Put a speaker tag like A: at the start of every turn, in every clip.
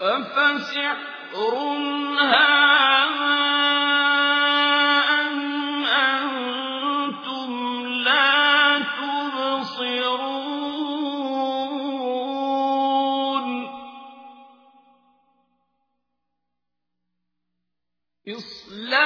A: أفسحر هذا أم أنتم لا تبصرون إصلاح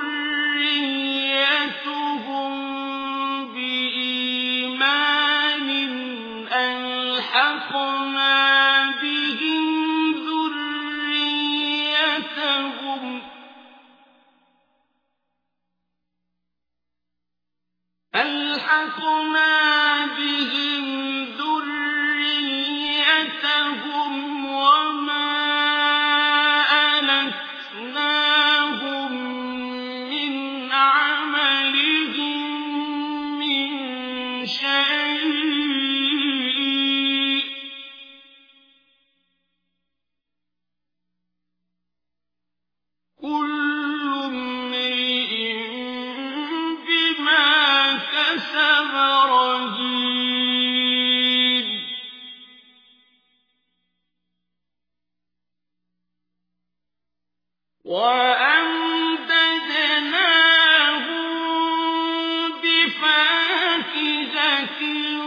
A: في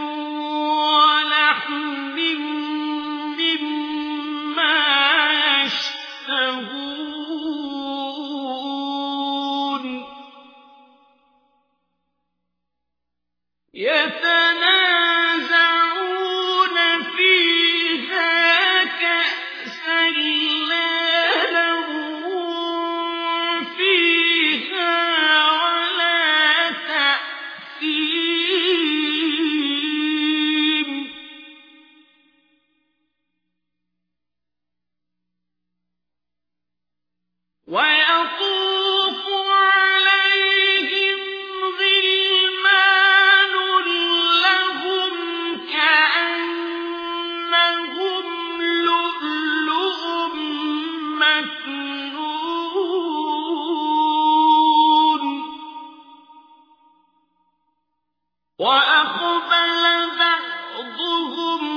A: وأقبل بعضهم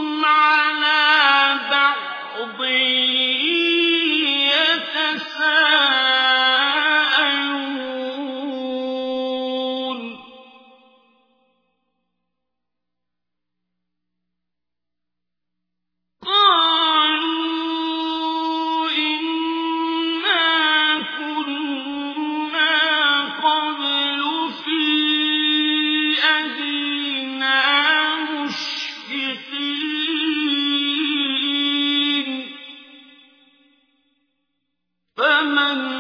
A: من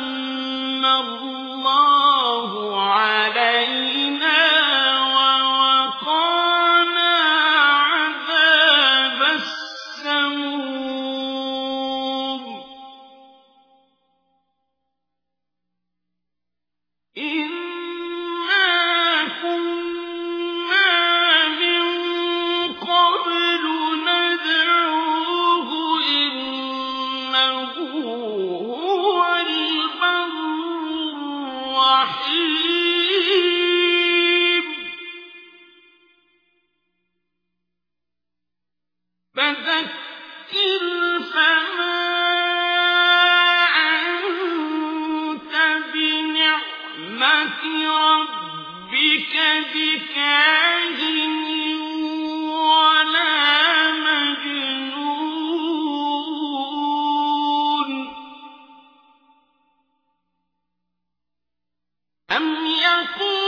A: فذكر فما أنت بنعمة ربك بكاهن ولا مجنون. أم يقولون